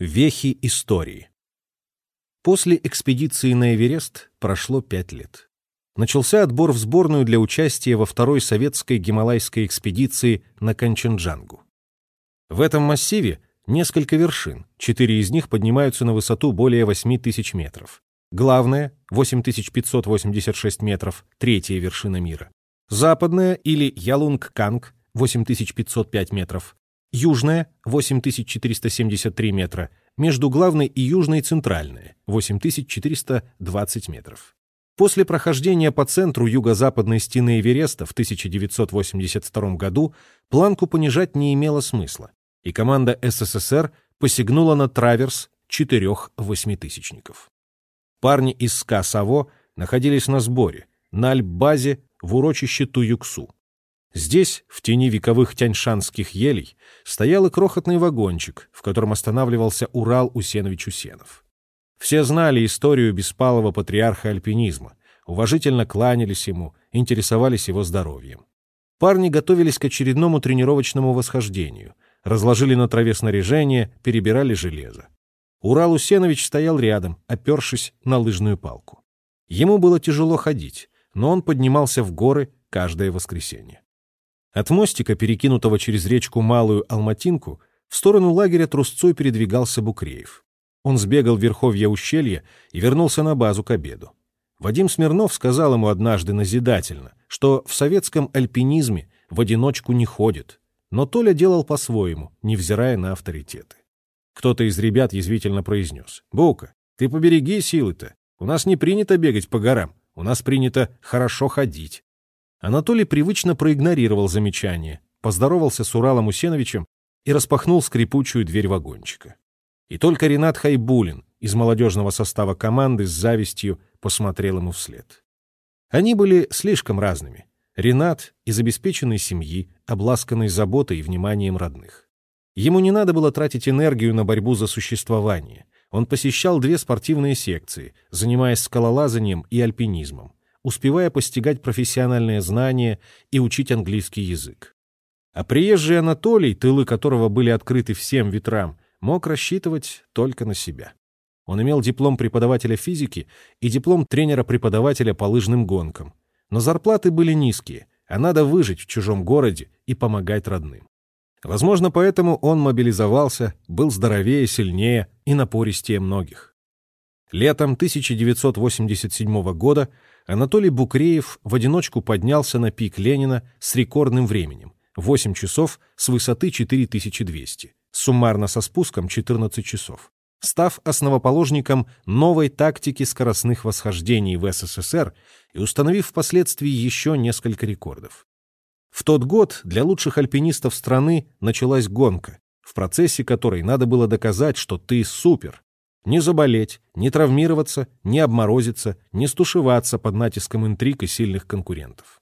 Вехи истории. После экспедиции на Эверест прошло пять лет. Начался отбор в сборную для участия во второй советской гималайской экспедиции на Канченджангу. В этом массиве несколько вершин, четыре из них поднимаются на высоту более 8 тысяч метров. Главная — 8586 метров, третья вершина мира. Западная или Ялунг-Канг — 8505 метров, Южная — 8473 метра, между главной и южной — центральная — 8420 метров. После прохождения по центру юго-западной стены Эвереста в 1982 году планку понижать не имело смысла, и команда СССР посягнула на траверс четырех восьмитысячников. Парни из СКА «Саво» находились на сборе, на альбазе в урочище Туюксу. Здесь, в тени вековых тяньшанских елей, стоял и крохотный вагончик, в котором останавливался Урал Усенович Усенов. Все знали историю беспалого патриарха альпинизма, уважительно кланялись ему, интересовались его здоровьем. Парни готовились к очередному тренировочному восхождению, разложили на траве снаряжение, перебирали железо. Урал Усенович стоял рядом, опершись на лыжную палку. Ему было тяжело ходить, но он поднимался в горы каждое воскресенье. От мостика, перекинутого через речку Малую Алматинку, в сторону лагеря трусцой передвигался Букреев. Он сбегал в верховья ущелья и вернулся на базу к обеду. Вадим Смирнов сказал ему однажды назидательно, что в советском альпинизме в одиночку не ходит, но Толя делал по-своему, невзирая на авторитеты. Кто-то из ребят язвительно произнес. «Бука, ты побереги силы-то. У нас не принято бегать по горам, у нас принято хорошо ходить». Анатолий привычно проигнорировал замечание, поздоровался с Уралом Усеновичем и распахнул скрипучую дверь вагончика. И только Ренат Хайбулин из молодежного состава команды с завистью посмотрел ему вслед. Они были слишком разными. Ренат из обеспеченной семьи, обласканной заботой и вниманием родных. Ему не надо было тратить энергию на борьбу за существование. Он посещал две спортивные секции, занимаясь скалолазанием и альпинизмом успевая постигать профессиональные знания и учить английский язык. А приезжий Анатолий, тылы которого были открыты всем ветрам, мог рассчитывать только на себя. Он имел диплом преподавателя физики и диплом тренера-преподавателя по лыжным гонкам. Но зарплаты были низкие, а надо выжить в чужом городе и помогать родным. Возможно, поэтому он мобилизовался, был здоровее, сильнее и напористее многих. Летом 1987 года Анатолий Букреев в одиночку поднялся на пик Ленина с рекордным временем — 8 часов с высоты 4200, суммарно со спуском 14 часов, став основоположником новой тактики скоростных восхождений в СССР и установив впоследствии еще несколько рекордов. В тот год для лучших альпинистов страны началась гонка, в процессе которой надо было доказать, что ты супер, не заболеть, не травмироваться, не обморозиться, не стушеваться под натиском интриг и сильных конкурентов.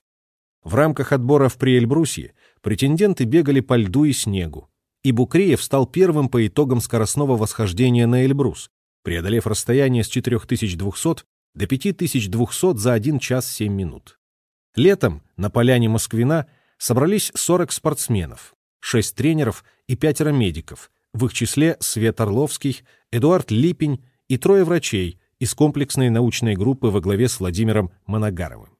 В рамках отборов при Эльбрусье претенденты бегали по льду и снегу, и Букреев стал первым по итогам скоростного восхождения на Эльбрус, преодолев расстояние с 4200 до 5200 за 1 час 7 минут. Летом на поляне Москвина собрались 40 спортсменов, 6 тренеров и пятеро медиков, в их числе Свет Орловский, Эдуард Липень и трое врачей из комплексной научной группы во главе с Владимиром Моногаровым.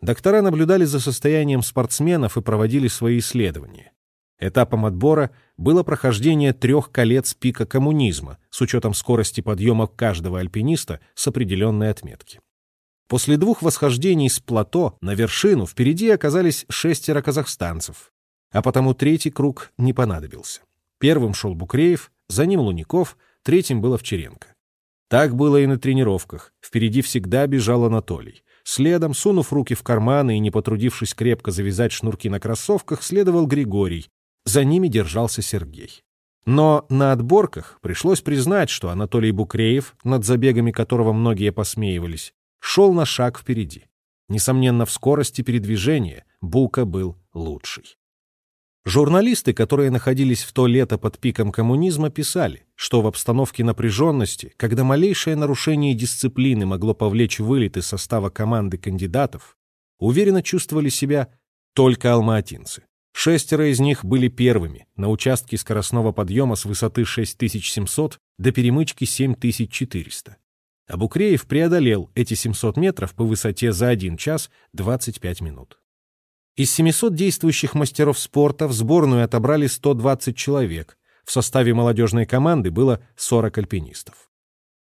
Доктора наблюдали за состоянием спортсменов и проводили свои исследования. Этапом отбора было прохождение трех колец пика коммунизма с учетом скорости подъема каждого альпиниста с определенной отметки. После двух восхождений с плато на вершину впереди оказались шестеро казахстанцев, а потому третий круг не понадобился. Первым шел Букреев, за ним Луников, третьим был Овчаренко. Так было и на тренировках. Впереди всегда бежал Анатолий. Следом, сунув руки в карманы и не потрудившись крепко завязать шнурки на кроссовках, следовал Григорий. За ними держался Сергей. Но на отборках пришлось признать, что Анатолий Букреев, над забегами которого многие посмеивались, шел на шаг впереди. Несомненно, в скорости передвижения Бука был лучший. Журналисты, которые находились в то лето под пиком коммунизма, писали, что в обстановке напряженности, когда малейшее нарушение дисциплины могло повлечь вылет из состава команды кандидатов, уверенно чувствовали себя только алматинцы. Шестеро из них были первыми на участке скоростного подъема с высоты 6700 до перемычки 7400. А Букреев преодолел эти 700 метров по высоте за 1 час 25 минут. Из 700 действующих мастеров спорта в сборную отобрали 120 человек, в составе молодежной команды было 40 альпинистов.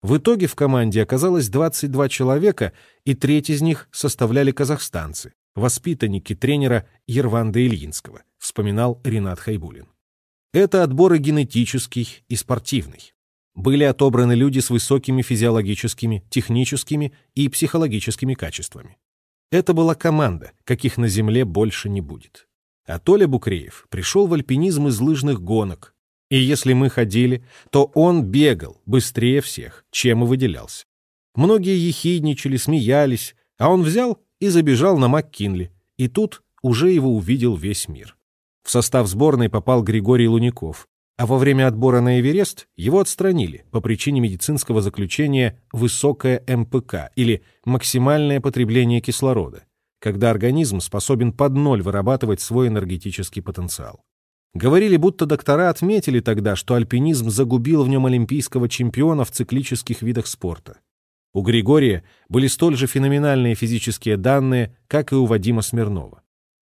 В итоге в команде оказалось 22 человека, и треть из них составляли казахстанцы, воспитанники тренера Ерванда Ильинского, вспоминал Ренат Хайбулин. Это отбор и генетический, и спортивный. Были отобраны люди с высокими физиологическими, техническими и психологическими качествами. Это была команда, каких на Земле больше не будет. А Толя Букреев пришел в альпинизм из лыжных гонок, и если мы ходили, то он бегал быстрее всех, чем и выделялся. Многие ехидничали, смеялись, а он взял и забежал на МакКинли, и тут уже его увидел весь мир. В состав сборной попал Григорий Луников, а во время отбора на Эверест его отстранили по причине медицинского заключения «высокое МПК» или «максимальное потребление кислорода», когда организм способен под ноль вырабатывать свой энергетический потенциал. Говорили, будто доктора отметили тогда, что альпинизм загубил в нем олимпийского чемпиона в циклических видах спорта. У Григория были столь же феноменальные физические данные, как и у Вадима Смирнова.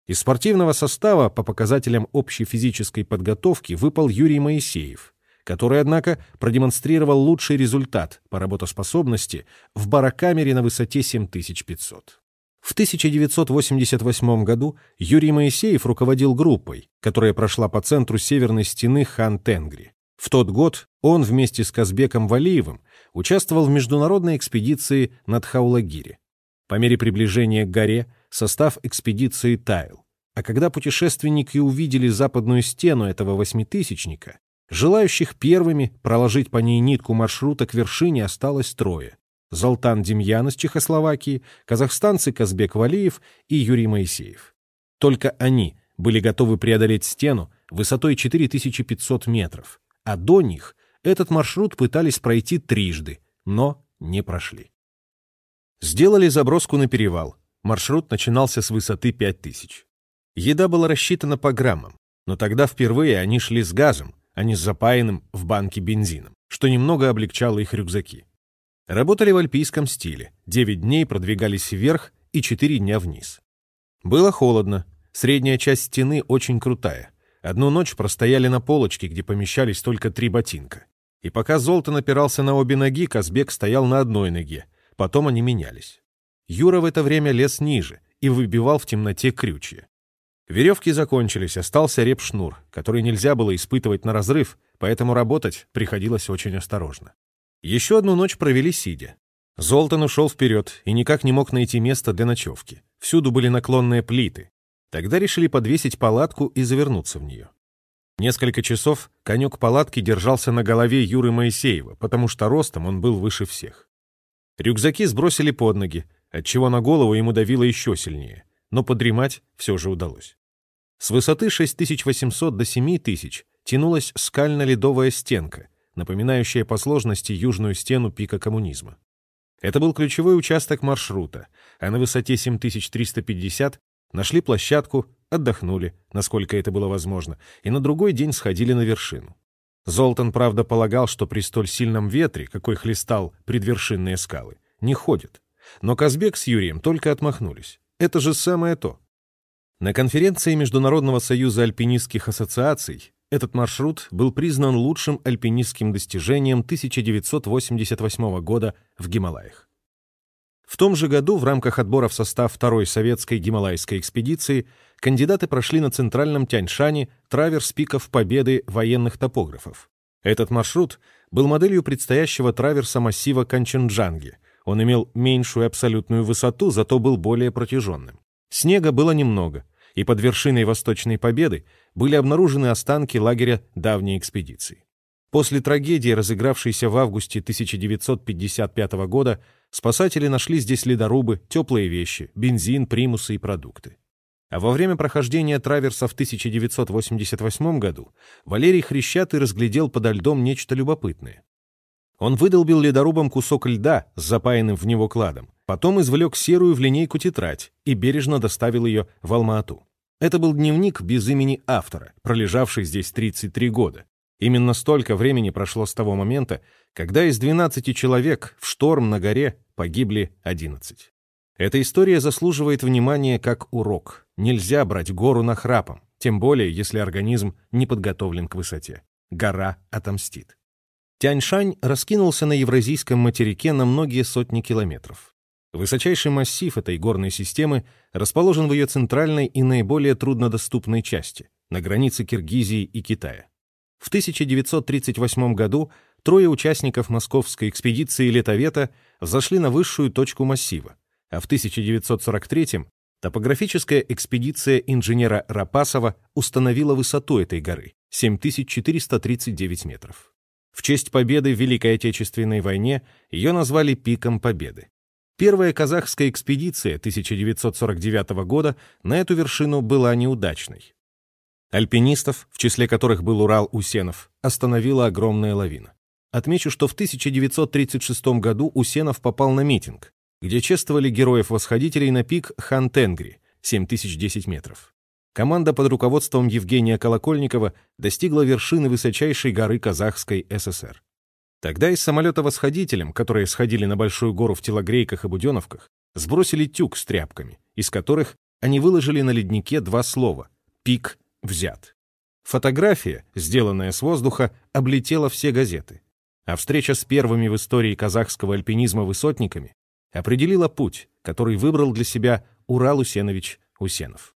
Из спортивного состава по показателям общей физической подготовки выпал Юрий Моисеев, который, однако, продемонстрировал лучший результат по работоспособности в барокамере на высоте 7500. В 1988 году Юрий Моисеев руководил группой, которая прошла по центру северной стены Хан-Тенгри. В тот год он вместе с Казбеком Валиевым участвовал в международной экспедиции над Хаулагири. По мере приближения к горе состав экспедиции таял. А когда путешественники увидели западную стену этого восьмитысячника, желающих первыми проложить по ней нитку маршрута к вершине осталось трое. Золтан Демьян из Чехословакии, казахстанцы Казбек Валиев и Юрий Моисеев. Только они были готовы преодолеть стену высотой 4500 метров, а до них этот маршрут пытались пройти трижды, но не прошли. Сделали заброску на перевал. Маршрут начинался с высоты 5000. Еда была рассчитана по граммам, но тогда впервые они шли с газом, а не с запаянным в банке бензином, что немного облегчало их рюкзаки. Работали в альпийском стиле. Девять дней продвигались вверх и четыре дня вниз. Было холодно. Средняя часть стены очень крутая. Одну ночь простояли на полочке, где помещались только три ботинка. И пока Золото напирался на обе ноги, Казбек стоял на одной ноге. Потом они менялись. Юра в это время лез ниже и выбивал в темноте крючья. Веревки закончились, остался реп-шнур, который нельзя было испытывать на разрыв, поэтому работать приходилось очень осторожно. Еще одну ночь провели сидя. Золтан ушел вперед и никак не мог найти место для ночевки. Всюду были наклонные плиты. Тогда решили подвесить палатку и завернуться в нее. Несколько часов конек палатки держался на голове Юры Моисеева, потому что ростом он был выше всех. Рюкзаки сбросили под ноги, отчего на голову ему давило еще сильнее, но подремать все же удалось. С высоты 6800 до 7000 тянулась скально-ледовая стенка, напоминающая по сложности южную стену пика коммунизма. Это был ключевой участок маршрута, а на высоте 7350 нашли площадку, отдохнули, насколько это было возможно, и на другой день сходили на вершину. Золтан, правда, полагал, что при столь сильном ветре, какой хлестал предвершинные скалы, не ходит. Но Казбек с Юрием только отмахнулись. Это же самое то. На конференции Международного союза альпинистских ассоциаций этот маршрут был признан лучшим альпинистским достижением 1988 года в Гималаях. В том же году в рамках отбора в состав второй советской гималайской экспедиции кандидаты прошли на центральном Тяньшане траверс пиков Победы военных топографов. Этот маршрут был моделью предстоящего траверса массива Канченджанги. Он имел меньшую абсолютную высоту, зато был более протяженным. Снега было немного, и под вершиной Восточной Победы были обнаружены останки лагеря давней экспедиции. После трагедии, разыгравшейся в августе 1955 года, спасатели нашли здесь ледорубы, теплые вещи, бензин, примусы и продукты. А во время прохождения траверса в 1988 году Валерий Хрящатый разглядел подо льдом нечто любопытное. Он выдолбил ледорубом кусок льда с запаянным в него кладом, потом извлек серую в линейку тетрадь и бережно доставил ее в Алма-Ату. Это был дневник без имени автора, пролежавший здесь 33 года. Именно столько времени прошло с того момента, когда из 12 человек в шторм на горе погибли 11. Эта история заслуживает внимания как урок. Нельзя брать гору нахрапом, тем более, если организм не подготовлен к высоте. Гора отомстит. Тяньшань раскинулся на Евразийском материке на многие сотни километров. Высочайший массив этой горной системы расположен в ее центральной и наиболее труднодоступной части, на границе Киргизии и Китая. В 1938 году трое участников московской экспедиции «Летовета» взошли на высшую точку массива, а в 1943 топографическая экспедиция инженера Рапасова установила высоту этой горы — 7439 метров. В честь победы в Великой Отечественной войне ее назвали «Пиком Победы». Первая казахская экспедиция 1949 года на эту вершину была неудачной. Альпинистов, в числе которых был Урал Усенов, остановила огромная лавина. Отмечу, что в 1936 году Усенов попал на митинг, где чествовали героев-восходителей на пик Хан-Тенгри, 7010 метров. Команда под руководством Евгения Колокольникова достигла вершины высочайшей горы Казахской ССР. Тогда из самолета восходителям, которые сходили на большую гору в телогрейках и буденовках, сбросили тюк с тряпками, из которых они выложили на леднике два слова «пик взят». Фотография, сделанная с воздуха, облетела все газеты. А встреча с первыми в истории казахского альпинизма высотниками определила путь, который выбрал для себя Урал Усенович Усенов.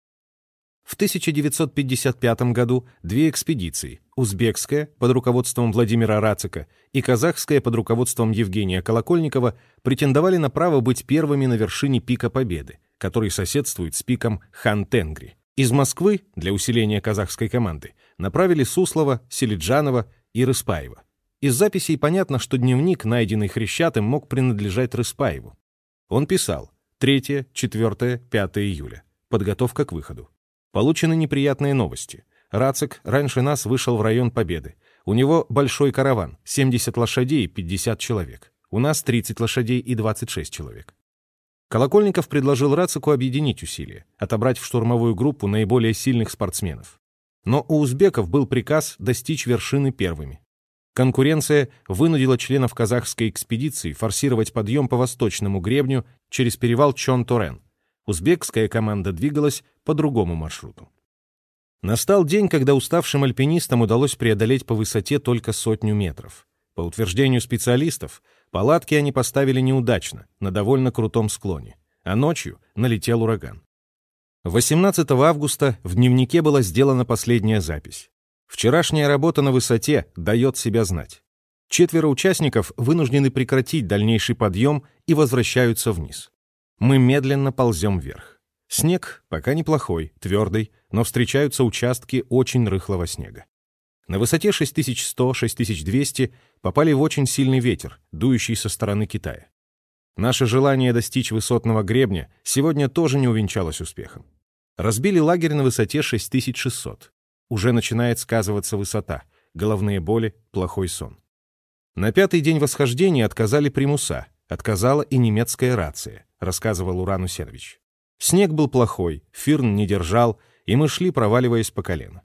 В 1955 году две экспедиции, узбекская под руководством Владимира Рацика и казахская под руководством Евгения Колокольникова, претендовали на право быть первыми на вершине пика Победы, который соседствует с пиком Хан-Тенгри. Из Москвы для усиления казахской команды направили Суслова, Селиджанова и Рыспаева. Из записей понятно, что дневник, найденный Хрещатым, мог принадлежать Рыспаеву. Он писал 3, 4, 5 июля. Подготовка к выходу. Получены неприятные новости. Рацик раньше нас вышел в район Победы. У него большой караван, 70 лошадей и 50 человек. У нас 30 лошадей и 26 человек. Колокольников предложил Рацику объединить усилия, отобрать в штурмовую группу наиболее сильных спортсменов. Но у узбеков был приказ достичь вершины первыми. Конкуренция вынудила членов казахской экспедиции форсировать подъем по восточному гребню через перевал Чон-Торен. Узбекская команда двигалась по другому маршруту. Настал день, когда уставшим альпинистам удалось преодолеть по высоте только сотню метров. По утверждению специалистов, палатки они поставили неудачно, на довольно крутом склоне, а ночью налетел ураган. 18 августа в дневнике была сделана последняя запись. Вчерашняя работа на высоте дает себя знать. Четверо участников вынуждены прекратить дальнейший подъем и возвращаются вниз. Мы медленно ползем вверх. Снег пока неплохой, твердый, но встречаются участки очень рыхлого снега. На высоте 6100-6200 попали в очень сильный ветер, дующий со стороны Китая. Наше желание достичь высотного гребня сегодня тоже не увенчалось успехом. Разбили лагерь на высоте 6600 уже начинает сказываться высота, головные боли, плохой сон. На пятый день восхождения отказали примуса, отказала и немецкая рация, рассказывал Уран Усенович. Снег был плохой, фирн не держал, и мы шли, проваливаясь по колено.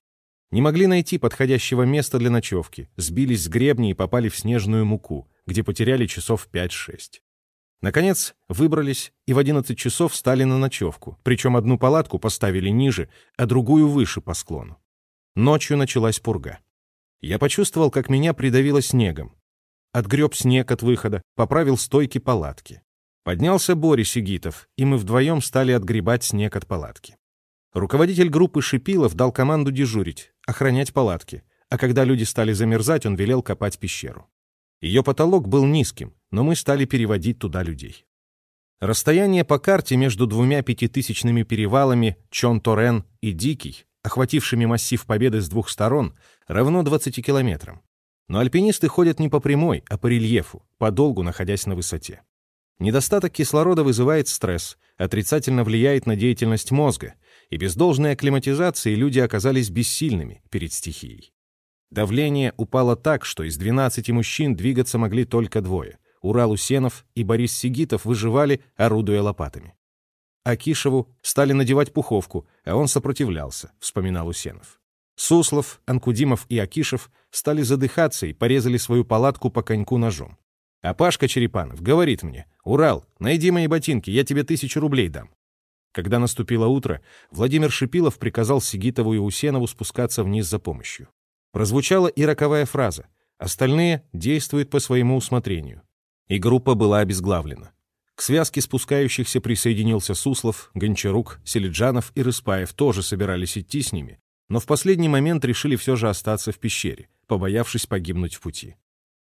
Не могли найти подходящего места для ночевки, сбились с гребня и попали в снежную муку, где потеряли часов 5-6. Наконец, выбрались и в 11 часов стали на ночевку, причем одну палатку поставили ниже, а другую выше по склону. Ночью началась пурга. Я почувствовал, как меня придавило снегом. Отгреб снег от выхода, поправил стойки палатки. Поднялся Борис Сигитов, и мы вдвоем стали отгребать снег от палатки. Руководитель группы Шипилов дал команду дежурить, охранять палатки, а когда люди стали замерзать, он велел копать пещеру. Ее потолок был низким, но мы стали переводить туда людей. Расстояние по карте между двумя пятитысячными перевалами Чон-Торен и Дикий охватившими массив Победы с двух сторон, равно 20 километрам. Но альпинисты ходят не по прямой, а по рельефу, подолгу находясь на высоте. Недостаток кислорода вызывает стресс, отрицательно влияет на деятельность мозга, и без должной акклиматизации люди оказались бессильными перед стихией. Давление упало так, что из 12 мужчин двигаться могли только двое. Урал Усенов и Борис Сигитов выживали, орудуя лопатами. Акишеву стали надевать пуховку, а он сопротивлялся, вспоминал Усенов. Суслов, Анкудимов и Акишев стали задыхаться и порезали свою палатку по коньку ножом. А Пашка Черепанов говорит мне, «Урал, найди мои ботинки, я тебе тысячу рублей дам». Когда наступило утро, Владимир Шипилов приказал Сигитову и Усенову спускаться вниз за помощью. Прозвучала и роковая фраза «Остальные действуют по своему усмотрению». И группа была обезглавлена. К связке спускающихся присоединился Суслов, Гончарук, Селиджанов и Рыспаев тоже собирались идти с ними, но в последний момент решили все же остаться в пещере, побоявшись погибнуть в пути.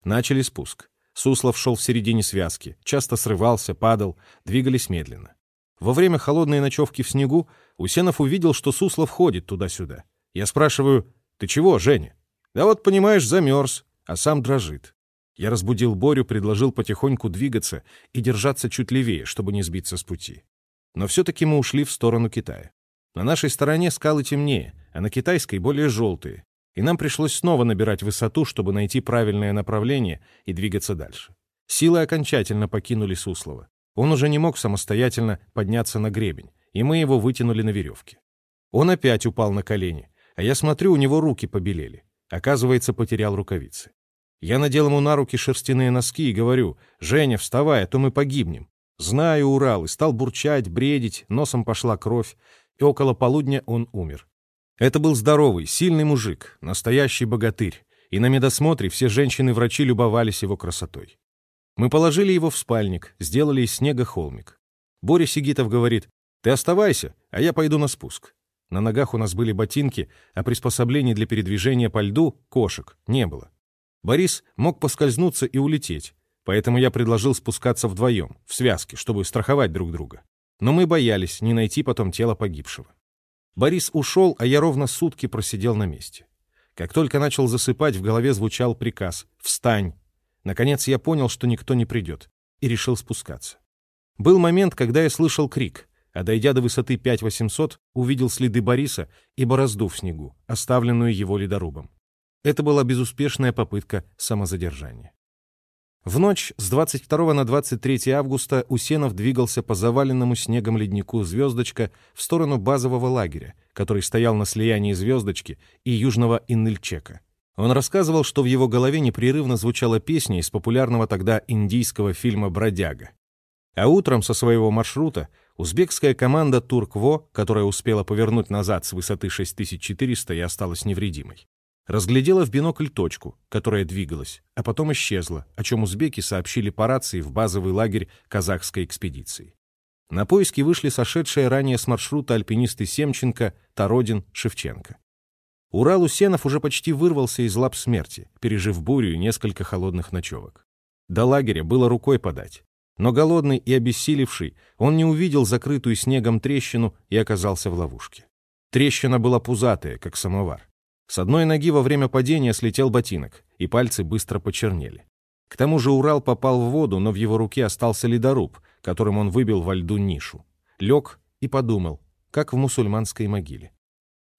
Начали спуск. Суслов шел в середине связки, часто срывался, падал, двигались медленно. Во время холодной ночевки в снегу Усенов увидел, что Суслов ходит туда-сюда. Я спрашиваю, «Ты чего, Женя?» «Да вот, понимаешь, замерз», а сам дрожит. Я разбудил Борю, предложил потихоньку двигаться и держаться чуть левее, чтобы не сбиться с пути. Но все-таки мы ушли в сторону Китая. На нашей стороне скалы темнее, а на китайской более желтые, и нам пришлось снова набирать высоту, чтобы найти правильное направление и двигаться дальше. Силы окончательно покинули Суслова. Он уже не мог самостоятельно подняться на гребень, и мы его вытянули на веревке. Он опять упал на колени, а я смотрю, у него руки побелели. Оказывается, потерял рукавицы. Я надел ему на руки шерстяные носки и говорю, «Женя, вставай, а то мы погибнем». Знаю Урал, и стал бурчать, бредить, носом пошла кровь, и около полудня он умер. Это был здоровый, сильный мужик, настоящий богатырь, и на медосмотре все женщины-врачи любовались его красотой. Мы положили его в спальник, сделали из снега холмик. Боря Сигитов говорит, «Ты оставайся, а я пойду на спуск». На ногах у нас были ботинки, а приспособлений для передвижения по льду, кошек, не было. Борис мог поскользнуться и улететь, поэтому я предложил спускаться вдвоем, в связке, чтобы страховать друг друга. Но мы боялись не найти потом тело погибшего. Борис ушел, а я ровно сутки просидел на месте. Как только начал засыпать, в голове звучал приказ «Встань!». Наконец я понял, что никто не придет, и решил спускаться. Был момент, когда я слышал крик, а дойдя до высоты 5800, увидел следы Бориса и борозду в снегу, оставленную его ледорубом. Это была безуспешная попытка самозадержания. В ночь с 22 на 23 августа Усенов двигался по заваленному снегом леднику «Звездочка» в сторону базового лагеря, который стоял на слиянии «Звездочки» и южного Иннельчека. Он рассказывал, что в его голове непрерывно звучала песня из популярного тогда индийского фильма «Бродяга». А утром со своего маршрута узбекская команда «Туркво», которая успела повернуть назад с высоты 6400 и осталась невредимой, Разглядела в бинокль точку, которая двигалась, а потом исчезла, о чем узбеки сообщили по рации в базовый лагерь казахской экспедиции. На поиски вышли сошедшие ранее с маршрута альпинисты Семченко, Тародин, Шевченко. Урал Усенов уже почти вырвался из лап смерти, пережив бурю и несколько холодных ночевок. До лагеря было рукой подать. Но голодный и обессилевший, он не увидел закрытую снегом трещину и оказался в ловушке. Трещина была пузатая, как самовар. С одной ноги во время падения слетел ботинок, и пальцы быстро почернели. К тому же Урал попал в воду, но в его руке остался ледоруб, которым он выбил во льду нишу. Лег и подумал, как в мусульманской могиле.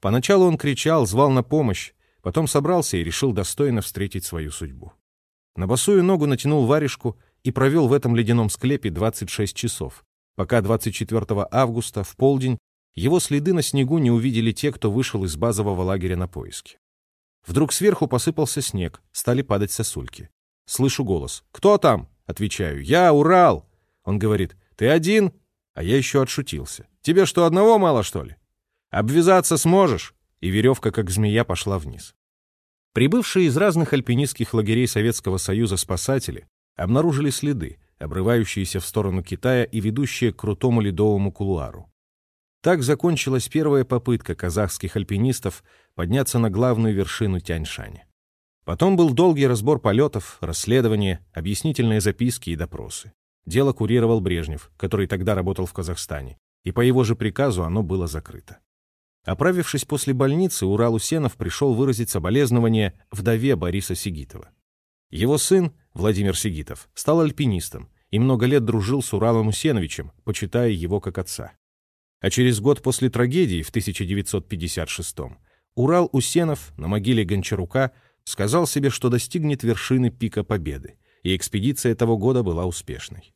Поначалу он кричал, звал на помощь, потом собрался и решил достойно встретить свою судьбу. На босую ногу натянул варежку и провел в этом ледяном склепе 26 часов, пока 24 августа в полдень его следы на снегу не увидели те, кто вышел из базового лагеря на поиски. Вдруг сверху посыпался снег, стали падать сосульки. Слышу голос. «Кто там?» Отвечаю. «Я, Урал!» Он говорит. «Ты один?» А я еще отшутился. «Тебе что, одного мало, что ли? Обвязаться сможешь?» И веревка, как змея, пошла вниз. Прибывшие из разных альпинистских лагерей Советского Союза спасатели обнаружили следы, обрывающиеся в сторону Китая и ведущие к крутому ледовому кулуару. Так закончилась первая попытка казахских альпинистов подняться на главную вершину Тяньшани. Потом был долгий разбор полетов, расследования, объяснительные записки и допросы. Дело курировал Брежнев, который тогда работал в Казахстане, и по его же приказу оно было закрыто. Оправившись после больницы, Урал Усенов пришел выразить соболезнования вдове Бориса Сигитова. Его сын, Владимир Сигитов, стал альпинистом и много лет дружил с Уралом Усеновичем, почитая его как отца. А через год после трагедии в 1956-м Урал Усенов на могиле Гончарука сказал себе, что достигнет вершины пика победы, и экспедиция того года была успешной.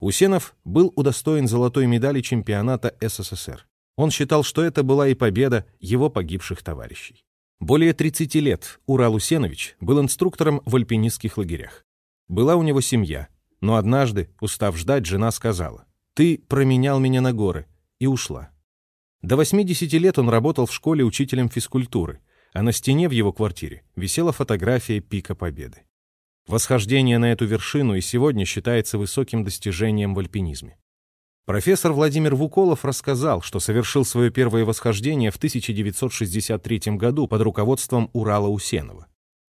Усенов был удостоен золотой медали чемпионата СССР. Он считал, что это была и победа его погибших товарищей. Более 30 лет Урал Усенович был инструктором в альпинистских лагерях. Была у него семья, но однажды, устав ждать, жена сказала, «Ты променял меня на горы», и ушла. До 80 лет он работал в школе учителем физкультуры, а на стене в его квартире висела фотография пика Победы. Восхождение на эту вершину и сегодня считается высоким достижением в альпинизме. Профессор Владимир Вуколов рассказал, что совершил свое первое восхождение в 1963 году под руководством Урала Усенова.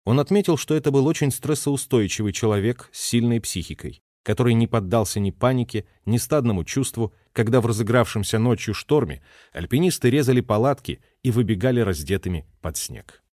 Он отметил, что это был очень стрессоустойчивый человек с сильной психикой, который не поддался ни панике, ни стадному чувству, когда в разыгравшемся ночью шторме альпинисты резали палатки и выбегали раздетыми под снег.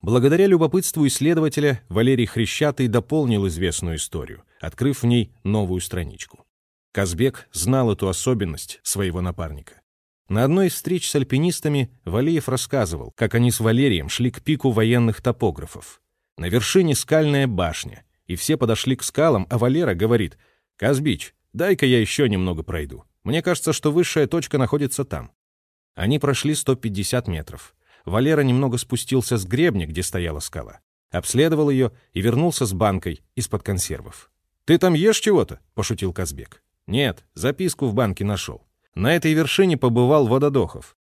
Благодаря любопытству исследователя Валерий Хрещатый дополнил известную историю, открыв в ней новую страничку. Казбек знал эту особенность своего напарника. На одной из встреч с альпинистами Валеев рассказывал, как они с Валерием шли к пику военных топографов. На вершине скальная башня, и все подошли к скалам, а Валера говорит, «Казбич, дай-ка я еще немного пройду. Мне кажется, что высшая точка находится там». Они прошли 150 метров. Валера немного спустился с гребня, где стояла скала, обследовал ее и вернулся с банкой из-под консервов. «Ты там ешь чего-то?» — пошутил Казбек. Нет, записку в банке нашел. На этой вершине побывал Вододохов.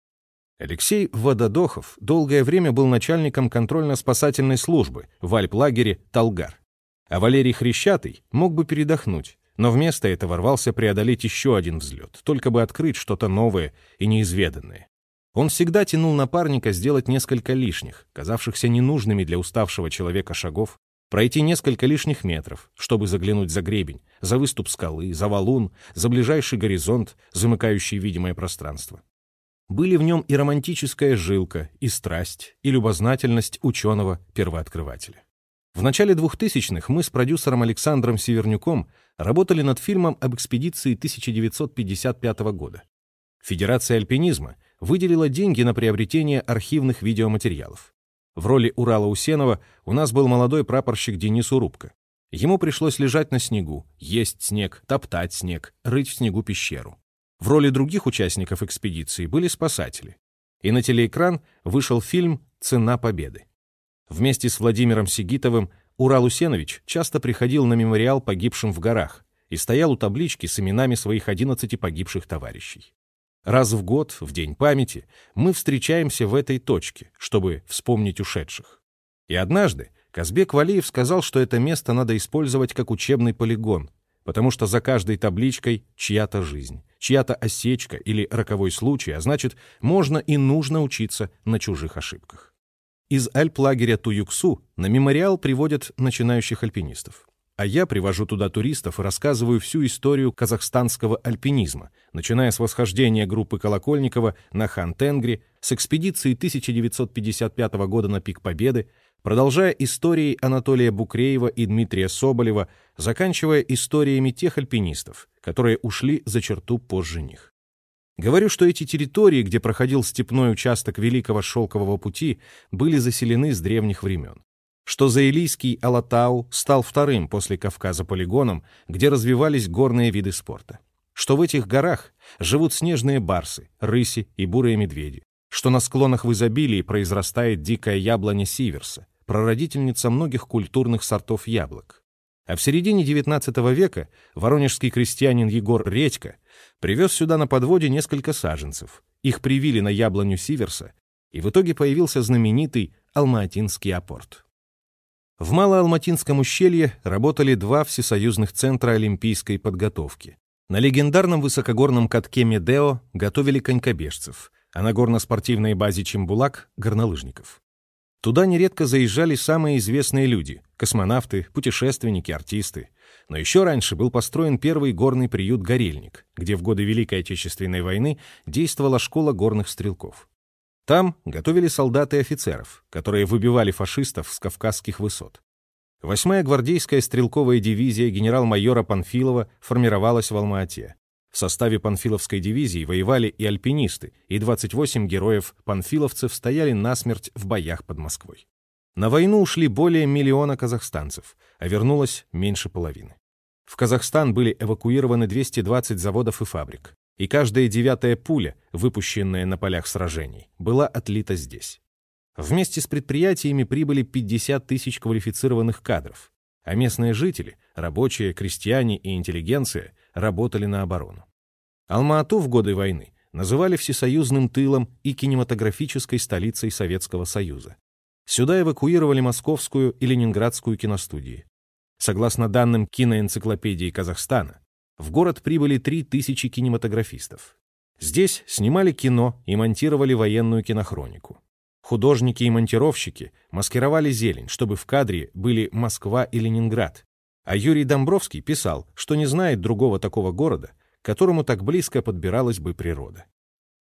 Алексей Вододохов долгое время был начальником контрольно-спасательной службы в альп-лагере «Талгар». А Валерий Хрещатый мог бы передохнуть, но вместо этого рвался преодолеть еще один взлет, только бы открыть что-то новое и неизведанное. Он всегда тянул напарника сделать несколько лишних, казавшихся ненужными для уставшего человека шагов, пройти несколько лишних метров, чтобы заглянуть за гребень, за выступ скалы, за валун, за ближайший горизонт, замыкающий видимое пространство. Были в нем и романтическая жилка, и страсть, и любознательность ученого-первооткрывателя. В начале 2000-х мы с продюсером Александром Севернюком работали над фильмом об экспедиции 1955 года. Федерация альпинизма выделила деньги на приобретение архивных видеоматериалов. В роли Урала Усенова у нас был молодой прапорщик Денис Урубко. Ему пришлось лежать на снегу, есть снег, топтать снег, рыть в снегу пещеру. В роли других участников экспедиции были спасатели. И на телеэкран вышел фильм «Цена победы». Вместе с Владимиром Сигитовым Урал Усенович часто приходил на мемориал погибшим в горах и стоял у таблички с именами своих 11 погибших товарищей. Раз в год, в День памяти, мы встречаемся в этой точке, чтобы вспомнить ушедших. И однажды Казбек Валиев сказал, что это место надо использовать как учебный полигон, потому что за каждой табличкой чья-то жизнь, чья-то осечка или роковой случай, а значит, можно и нужно учиться на чужих ошибках. Из альп-лагеря Туюксу на мемориал приводят начинающих альпинистов. А я привожу туда туристов и рассказываю всю историю казахстанского альпинизма, начиная с восхождения группы Колокольникова на Хан-Тенгри, с экспедиции 1955 года на Пик Победы, продолжая историей Анатолия Букреева и Дмитрия Соболева, заканчивая историями тех альпинистов, которые ушли за черту позже них. Говорю, что эти территории, где проходил степной участок Великого Шелкового пути, были заселены с древних времен. Что Заилийский Алатау стал вторым после Кавказа полигоном, где развивались горные виды спорта, что в этих горах живут снежные барсы, рыси и бурые медведи, что на склонах в изобилии произрастает дикая яблоня сиверса, прародительница многих культурных сортов яблок. А в середине XIX века воронежский крестьянин Егор Редько привез сюда на подводе несколько саженцев. Их привили на яблоню сиверса, и в итоге появился знаменитый Алматинский апорт. В Малоалматинском ущелье работали два всесоюзных центра олимпийской подготовки. На легендарном высокогорном катке Медео готовили конькобежцев, а на горно-спортивной базе Чембулак — горнолыжников. Туда нередко заезжали самые известные люди — космонавты, путешественники, артисты. Но еще раньше был построен первый горный приют «Горельник», где в годы Великой Отечественной войны действовала школа горных стрелков. Там готовили солдат и офицеров, которые выбивали фашистов с кавказских высот. Восьмая гвардейская стрелковая дивизия генерал-майора Панфилова формировалась в Алма-Ате. В составе Панфиловской дивизии воевали и альпинисты, и 28 героев-панфиловцев стояли насмерть в боях под Москвой. На войну ушли более миллиона казахстанцев, а вернулось меньше половины. В Казахстан были эвакуированы 220 заводов и фабрик и каждая девятая пуля, выпущенная на полях сражений, была отлита здесь. Вместе с предприятиями прибыли 50 тысяч квалифицированных кадров, а местные жители, рабочие, крестьяне и интеллигенция работали на оборону. Алма-Ату в годы войны называли всесоюзным тылом и кинематографической столицей Советского Союза. Сюда эвакуировали Московскую и Ленинградскую киностудии. Согласно данным киноэнциклопедии Казахстана, в город прибыли 3000 кинематографистов. Здесь снимали кино и монтировали военную кинохронику. Художники и монтировщики маскировали зелень, чтобы в кадре были Москва и Ленинград. А Юрий Домбровский писал, что не знает другого такого города, к которому так близко подбиралась бы природа.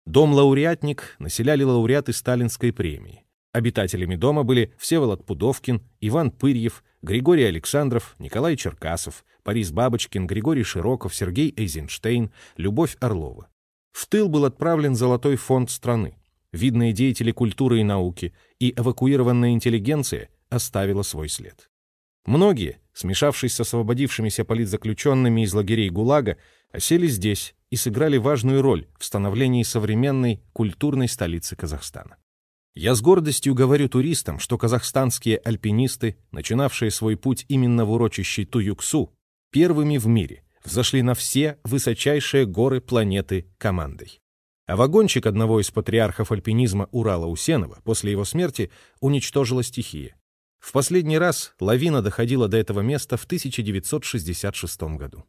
Дом-лауреатник населяли лауреаты Сталинской премии. Обитателями дома были Всеволод Пудовкин, Иван Пырьев, Григорий Александров, Николай Черкасов, Борис Бабочкин, Григорий Широков, Сергей Эйзенштейн, Любовь Орлова. В тыл был отправлен Золотой фонд страны. Видные деятели культуры и науки и эвакуированная интеллигенция оставила свой след. Многие, смешавшись с освободившимися политзаключенными из лагерей ГУЛАГа, осели здесь и сыграли важную роль в становлении современной культурной столицы Казахстана. Я с гордостью говорю туристам, что казахстанские альпинисты, начинавшие свой путь именно в урочище Туюксу, первыми в мире взошли на все высочайшие горы планеты командой. А вагончик одного из патриархов альпинизма Урала Усенова после его смерти уничтожила стихия. В последний раз лавина доходила до этого места в 1966 году.